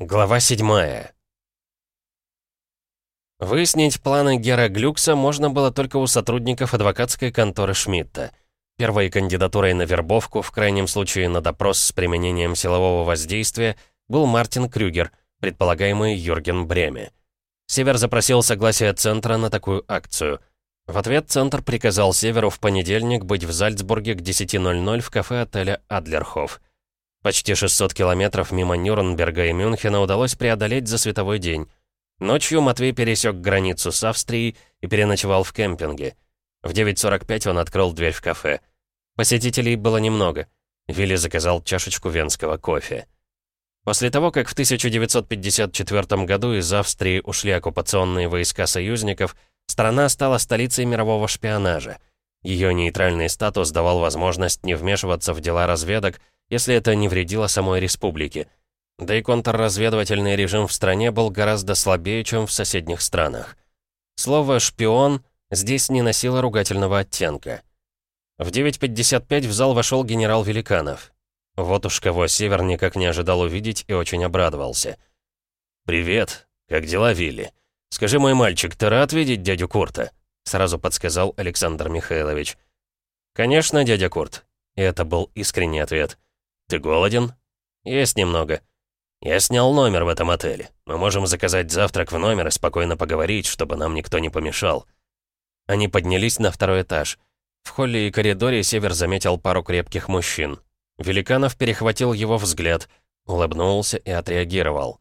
Глава 7 Выяснить планы Гера Глюкса можно было только у сотрудников адвокатской конторы Шмидта. Первой кандидатурой на вербовку, в крайнем случае на допрос с применением силового воздействия, был Мартин Крюгер, предполагаемый Юрген Бреме. Север запросил согласие Центра на такую акцию. В ответ Центр приказал Северу в понедельник быть в Зальцбурге к 10.00 в кафе отеля «Адлерхоф». Почти 600 километров мимо Нюрнберга и Мюнхена удалось преодолеть за световой день. Ночью Матвей пересек границу с Австрией и переночевал в кемпинге. В 9.45 он открыл дверь в кафе. Посетителей было немного. Вилли заказал чашечку венского кофе. После того, как в 1954 году из Австрии ушли оккупационные войска союзников, страна стала столицей мирового шпионажа. Ее нейтральный статус давал возможность не вмешиваться в дела разведок, если это не вредило самой республике. Да и контрразведывательный режим в стране был гораздо слабее, чем в соседних странах. Слово «шпион» здесь не носило ругательного оттенка. В 9.55 в зал вошел генерал Великанов. Вот уж кого Север никак не ожидал увидеть и очень обрадовался. «Привет. Как дела, Вилли? Скажи, мой мальчик, ты рад видеть дядю Курта?» Сразу подсказал Александр Михайлович. «Конечно, дядя Курт». И это был искренний ответ. «Ты голоден?» «Есть немного». «Я снял номер в этом отеле. Мы можем заказать завтрак в номер и спокойно поговорить, чтобы нам никто не помешал». Они поднялись на второй этаж. В холле и коридоре Север заметил пару крепких мужчин. Великанов перехватил его взгляд, улыбнулся и отреагировал.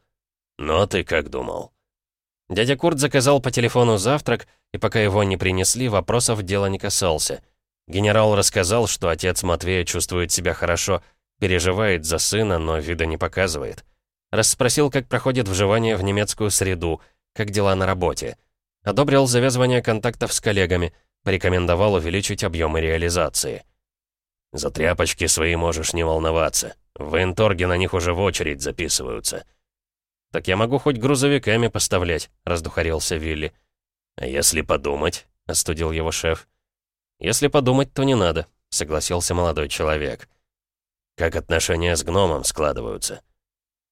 «Ну а ты как думал?» Дядя Курт заказал по телефону завтрак, и пока его не принесли, вопросов дела не касался. Генерал рассказал, что отец Матвея чувствует себя хорошо, Переживает за сына, но вида не показывает. Расспросил, как проходит вживание в немецкую среду, как дела на работе. Одобрил завязывание контактов с коллегами, порекомендовал увеличить объемы реализации. «За тряпочки свои можешь не волноваться. В военторге на них уже в очередь записываются». «Так я могу хоть грузовиками поставлять», — раздухарился Вилли. «А если подумать?» — остудил его шеф. «Если подумать, то не надо», — согласился молодой человек. Как отношения с гномом складываются?»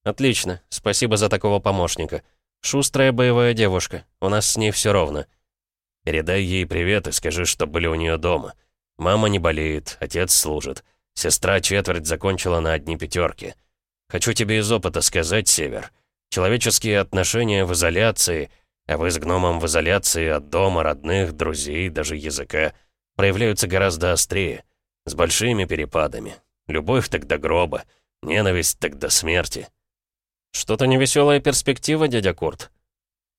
«Отлично. Спасибо за такого помощника. Шустрая боевая девушка. У нас с ней все ровно». «Передай ей привет и скажи, что были у нее дома. Мама не болеет, отец служит. Сестра четверть закончила на одни пятерки. Хочу тебе из опыта сказать, Север. Человеческие отношения в изоляции, а вы с гномом в изоляции от дома, родных, друзей, даже языка, проявляются гораздо острее, с большими перепадами, Любовь так до гроба, ненависть так до смерти. Что-то невеселая перспектива, дядя Курт.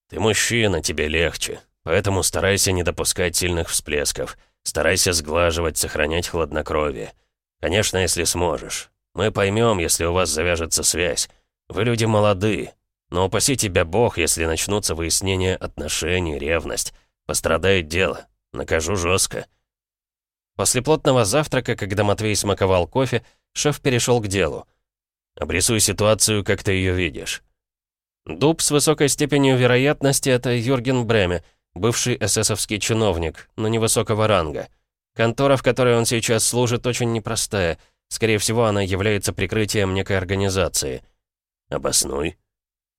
Ты мужчина, тебе легче, поэтому старайся не допускать сильных всплесков. Старайся сглаживать, сохранять хладнокровие. Конечно, если сможешь. Мы поймем, если у вас завяжется связь. Вы люди молодые. Но упаси тебя Бог, если начнутся выяснения отношений, ревность. Пострадает дело. Накажу жестко. После плотного завтрака, когда Матвей смаковал кофе, шеф перешел к делу. «Обрисуй ситуацию, как ты ее видишь». Дуб с высокой степенью вероятности — это Юрген Бреме, бывший эсэсовский чиновник, но невысокого ранга. Контора, в которой он сейчас служит, очень непростая. Скорее всего, она является прикрытием некой организации. Обоснуй.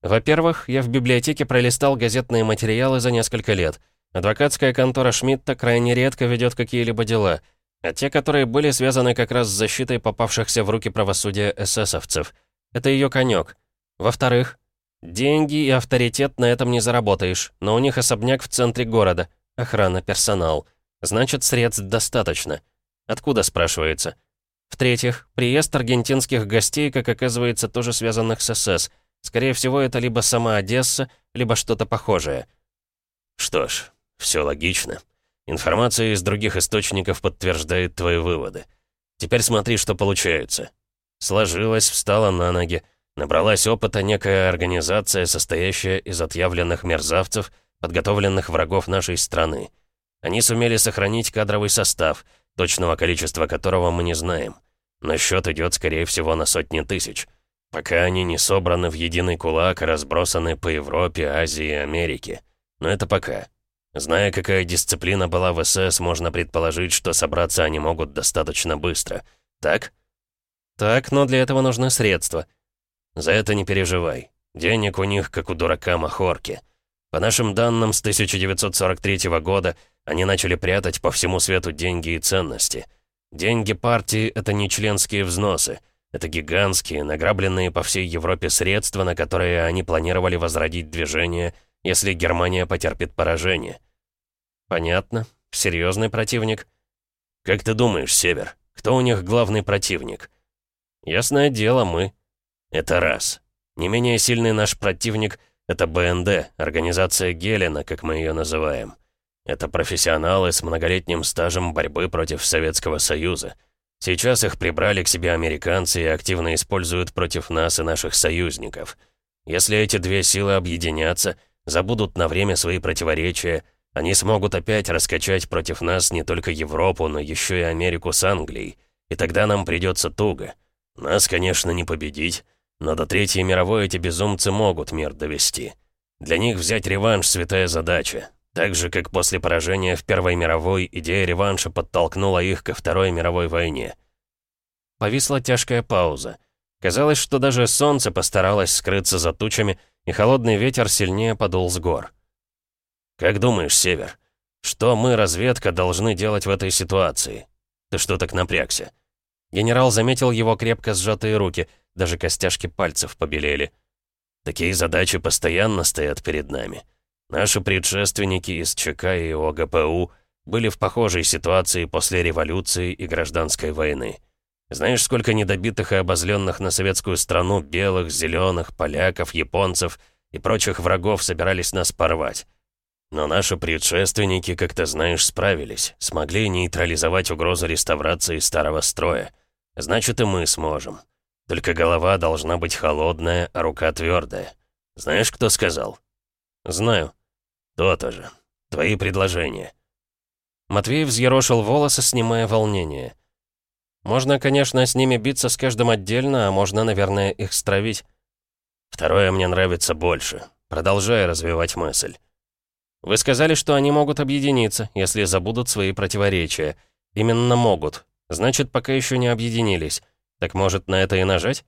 Во-первых, я в библиотеке пролистал газетные материалы за несколько лет — Адвокатская контора Шмидта крайне редко ведет какие-либо дела, а те, которые были связаны как раз с защитой попавшихся в руки правосудия эсэсовцев. Это ее конек. Во-вторых, деньги и авторитет на этом не заработаешь, но у них особняк в центре города, охрана, персонал. Значит, средств достаточно. Откуда, спрашивается? В-третьих, приезд аргентинских гостей, как оказывается, тоже связанных с СС. Скорее всего, это либо сама Одесса, либо что-то похожее. Что ж, все логично. Информация из других источников подтверждает твои выводы. Теперь смотри, что получается. Сложилась, встала на ноги. Набралась опыта некая организация, состоящая из отъявленных мерзавцев, подготовленных врагов нашей страны. Они сумели сохранить кадровый состав, точного количества которого мы не знаем. Но счет идет, скорее всего, на сотни тысяч. Пока они не собраны в единый кулак, разбросаны по Европе, Азии и Америке. Но это пока. Зная, какая дисциплина была в СС, можно предположить, что собраться они могут достаточно быстро. Так? Так, но для этого нужны средства. За это не переживай. Денег у них, как у дурака Махорки. По нашим данным, с 1943 года они начали прятать по всему свету деньги и ценности. Деньги партии — это не членские взносы. Это гигантские, награбленные по всей Европе средства, на которые они планировали возродить движение, если Германия потерпит поражение. Понятно. Серьезный противник. Как ты думаешь, Север, кто у них главный противник? Ясное дело, мы. Это раз. Не менее сильный наш противник — это БНД, организация Гелена, как мы ее называем. Это профессионалы с многолетним стажем борьбы против Советского Союза. Сейчас их прибрали к себе американцы и активно используют против нас и наших союзников. Если эти две силы объединятся, забудут на время свои противоречия, они смогут опять раскачать против нас не только Европу, но еще и Америку с Англией. И тогда нам придется туго. Нас, конечно, не победить, но до Третьей мировой эти безумцы могут мир довести. Для них взять реванш — святая задача. Так же, как после поражения в Первой мировой, идея реванша подтолкнула их ко Второй мировой войне. Повисла тяжкая пауза. Казалось, что даже солнце постаралось скрыться за тучами, и холодный ветер сильнее подул с гор. «Как думаешь, Север, что мы, разведка, должны делать в этой ситуации? Ты что так напрягся?» Генерал заметил его крепко сжатые руки, даже костяшки пальцев побелели. «Такие задачи постоянно стоят перед нами». Наши предшественники из ЧК и ОГПУ были в похожей ситуации после революции и гражданской войны. Знаешь, сколько недобитых и обозленных на советскую страну белых, зеленых, поляков, японцев и прочих врагов собирались нас порвать? Но наши предшественники, как ты знаешь, справились, смогли нейтрализовать угрозу реставрации старого строя. Значит, и мы сможем. Только голова должна быть холодная, а рука твердая. Знаешь, кто сказал? Знаю. «То-то же. Твои предложения». Матвей взъерошил волосы, снимая волнение. «Можно, конечно, с ними биться с каждым отдельно, а можно, наверное, их стравить». «Второе мне нравится больше. Продолжай развивать мысль». «Вы сказали, что они могут объединиться, если забудут свои противоречия. Именно могут. Значит, пока еще не объединились. Так может, на это и нажать?»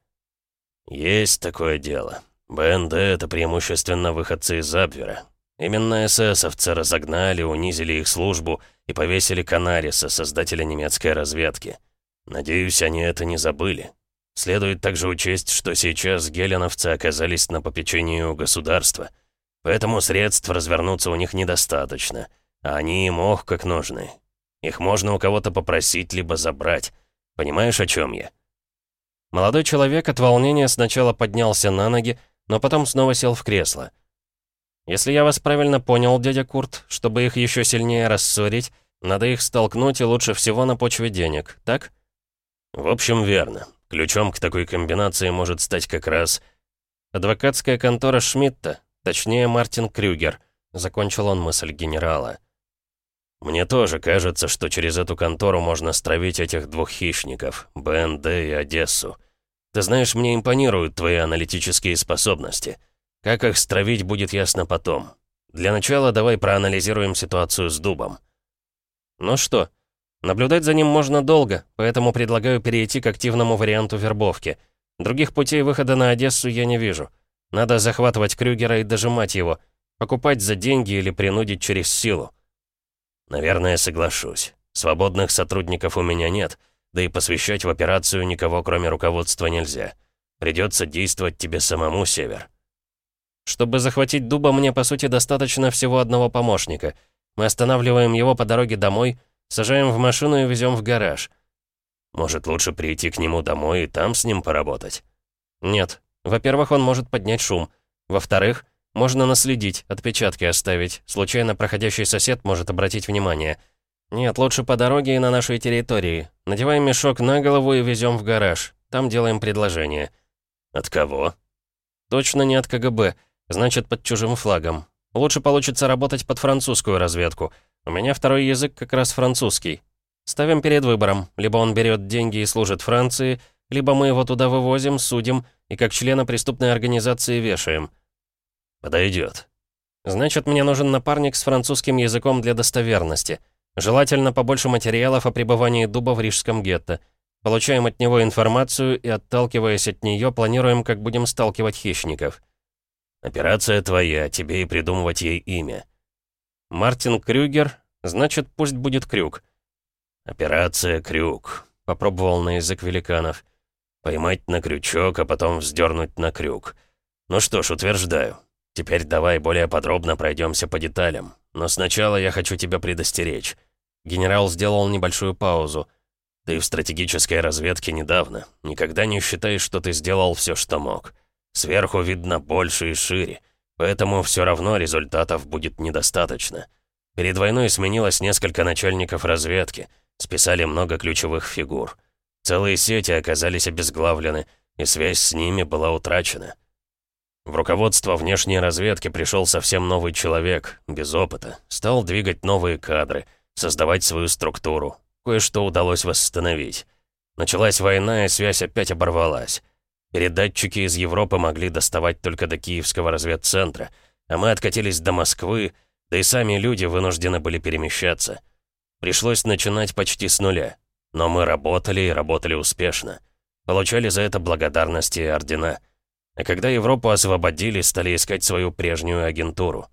«Есть такое дело. БНД — это преимущественно выходцы из Абвера. Именно эсэсовцы разогнали, унизили их службу и повесили Канариса, создателя немецкой разведки. Надеюсь, они это не забыли. Следует также учесть, что сейчас геленовцы оказались на попечении у государства. Поэтому средств развернуться у них недостаточно, а они им ох как нужны. Их можно у кого-то попросить, либо забрать. Понимаешь, о чем я? Молодой человек от волнения сначала поднялся на ноги, но потом снова сел в кресло. Если я вас правильно понял, дядя Курт, чтобы их еще сильнее рассорить, надо их столкнуть и лучше всего на почве денег, так? В общем, верно. Ключом к такой комбинации может стать как раз адвокатская контора Шмидта, точнее Мартин Крюгер, закончил он мысль генерала. Мне тоже кажется, что через эту контору можно стравить этих двух хищников, БНД и Одессу. Ты знаешь, мне импонируют твои аналитические способности. Как их стравить, будет ясно потом. Для начала давай проанализируем ситуацию с дубом. Ну что, наблюдать за ним можно долго, поэтому предлагаю перейти к активному варианту вербовки. Других путей выхода на Одессу я не вижу. Надо захватывать Крюгера и дожимать его. Покупать за деньги или принудить через силу. Наверное, соглашусь. Свободных сотрудников у меня нет, да и посвящать в операцию никого, кроме руководства, нельзя. Придется действовать тебе самому, Север. Чтобы захватить дуба, мне, по сути, достаточно всего одного помощника. Мы останавливаем его по дороге домой, сажаем в машину и везем в гараж. Может, лучше прийти к нему домой и там с ним поработать? Нет. Во-первых, он может поднять шум. Во-вторых, можно наследить, отпечатки оставить. Случайно проходящий сосед может обратить внимание. Нет, лучше по дороге и на нашей территории. Надеваем мешок на голову и везем в гараж. Там делаем предложение. От кого? Точно не от КГБ. Значит, под чужим флагом. Лучше получится работать под французскую разведку. У меня второй язык как раз французский. Ставим перед выбором. Либо он берет деньги и служит Франции, либо мы его туда вывозим, судим и как члена преступной организации вешаем. Подойдет. Значит, мне нужен напарник с французским языком для достоверности. Желательно побольше материалов о пребывании Дуба в Рижском гетто. Получаем от него информацию и, отталкиваясь от нее, планируем, как будем сталкивать хищников. Операция твоя, тебе и придумывать ей имя». «Мартин Крюгер? Значит, пусть будет Крюк». «Операция Крюк», — попробовал на язык великанов. «Поймать на крючок, а потом вздернуть на крюк. Ну что ж, утверждаю. Теперь давай более подробно пройдемся по деталям. Но сначала я хочу тебя предостеречь». Генерал сделал небольшую паузу. «Ты в стратегической разведке недавно. Никогда не считай, что ты сделал все, что мог. Сверху видно больше и шире, поэтому все равно результатов будет недостаточно. Перед войной сменилось несколько начальников разведки, списали много ключевых фигур. Целые сети оказались обезглавлены, и связь с ними была утрачена. В руководство внешней разведки пришел совсем новый человек, без опыта, стал двигать новые кадры, создавать свою структуру. Кое-что удалось восстановить. Началась война, и связь опять оборвалась. Передатчики из Европы могли доставать только до Киевского разведцентра, а мы откатились до Москвы, да и сами люди вынуждены были перемещаться. Пришлось начинать почти с нуля. Но мы работали и работали успешно. Получали за это благодарности и ордена. А когда Европу освободили, стали искать свою прежнюю агентуру.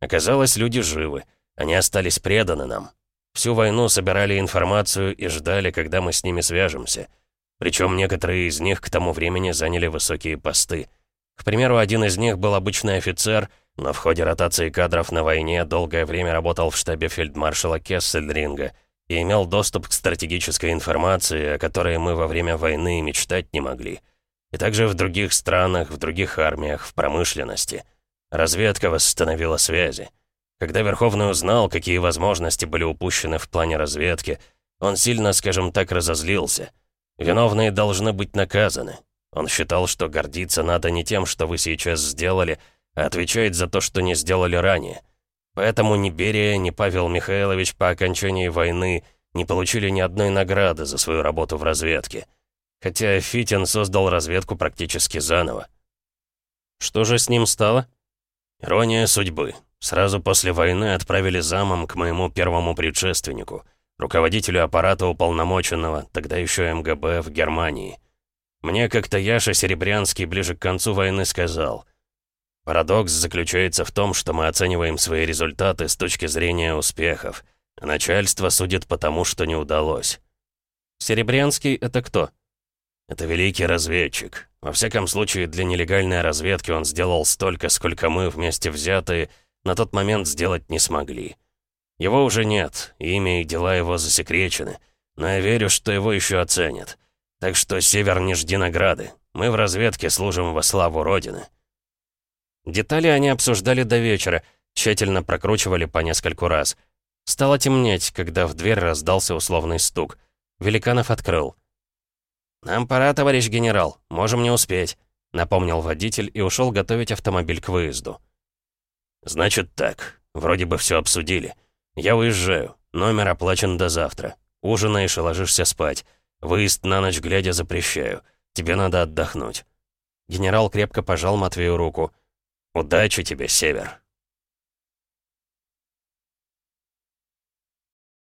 Оказалось, люди живы. Они остались преданы нам. Всю войну собирали информацию и ждали, когда мы с ними свяжемся. Причем некоторые из них к тому времени заняли высокие посты. К примеру, один из них был обычный офицер, но в ходе ротации кадров на войне долгое время работал в штабе фельдмаршала Кессельринга и имел доступ к стратегической информации, о которой мы во время войны мечтать не могли. И также в других странах, в других армиях, в промышленности. Разведка восстановила связи. Когда Верховный узнал, какие возможности были упущены в плане разведки, он сильно, скажем так, разозлился — Виновные должны быть наказаны. Он считал, что гордиться надо не тем, что вы сейчас сделали, а отвечать за то, что не сделали ранее. Поэтому ни Берия, ни Павел Михайлович по окончании войны не получили ни одной награды за свою работу в разведке. Хотя Фитин создал разведку практически заново. Что же с ним стало? Ирония судьбы. Сразу после войны отправили замом к моему первому предшественнику — руководителю аппарата уполномоченного, тогда еще МГБ в Германии. Мне как-то Яша Серебрянский ближе к концу войны сказал, «Парадокс заключается в том, что мы оцениваем свои результаты с точки зрения успехов, а начальство судит по тому, что не удалось». «Серебрянский — это кто?» «Это великий разведчик. Во всяком случае, для нелегальной разведки он сделал столько, сколько мы вместе взятые на тот момент сделать не смогли». Его уже нет, имя и дела его засекречены. Но я верю, что его еще оценят. Так что, Север, не жди награды. Мы в разведке служим во славу Родины». Детали они обсуждали до вечера, тщательно прокручивали по нескольку раз. Стало темнеть, когда в дверь раздался условный стук. Великанов открыл. «Нам пора, товарищ генерал, можем не успеть», — напомнил водитель и ушел готовить автомобиль к выезду. «Значит так, вроде бы все обсудили. «Я уезжаю. Номер оплачен до завтра. Ужинаешь и ложишься спать. Выезд на ночь глядя запрещаю. Тебе надо отдохнуть». Генерал крепко пожал Матвею руку. «Удачи тебе, Север».